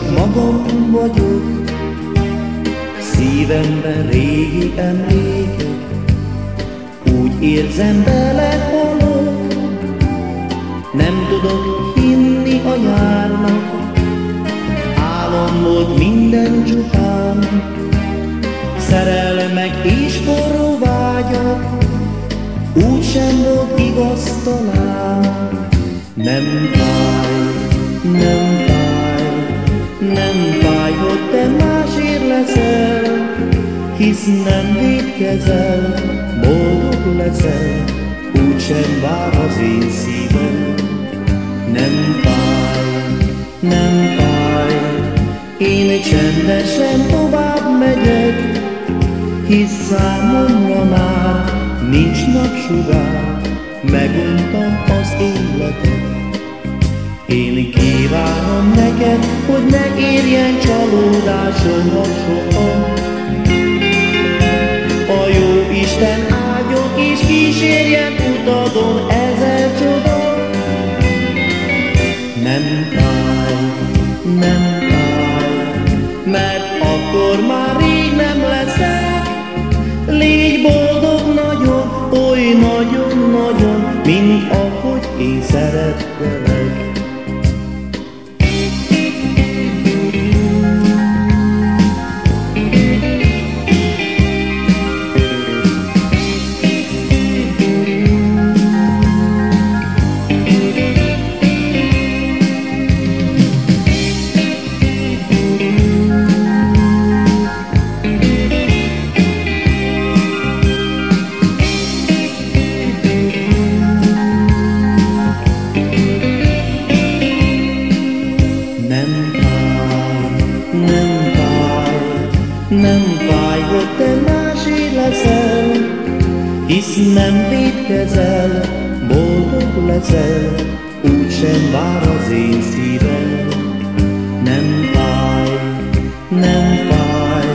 csak magam vagyok, szívemben régi emlékek, úgy érzem belehalok, nem tudok hinni a nyárnak, álom volt minden csupán, szerelmek és forró vágyak, úgy sem volt igaz talán. Nem fáj, hisz nem védkezel, boldog leszel, úgysem vár az én szívem. Nem fáj, nem fáj, én csendesen tovább megyek, hisz számomra már nincs napsugár, meguntam az életet. Én kívánom neked, hogy ne érjen csalódás soha, kísérjen utadon ezer csoda. Nem fáj, nem fáj, mert akkor már rég nem leszek. Légy boldog nagyon, oly nagyon-nagyon, mint ahogy én szerettelek. Hisz nem védkezel, boldog leszel, úgysem vár az én szívem. Nem fáj, nem fáj,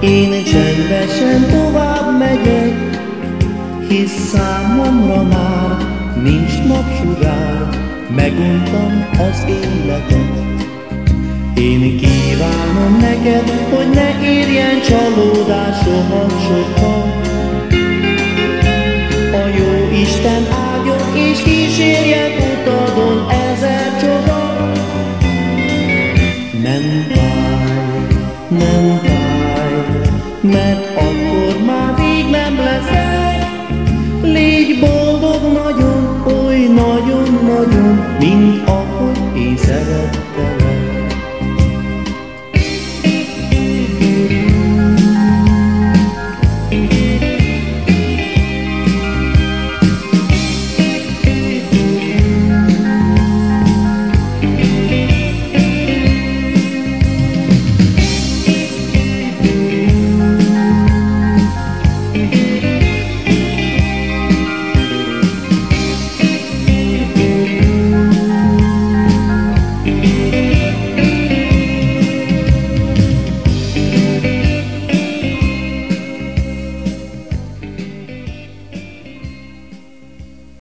én csendesen tovább megyek, hisz számomra már nincs napsugár, meguntam az életet. Én kívánom neked, hogy ne érjen csalódás soha, soha. Nem fáj, nem fáj, mert akkor már rég nem leszel. Légy boldog nagyon, oly nagyon-nagyon, mint szeretem.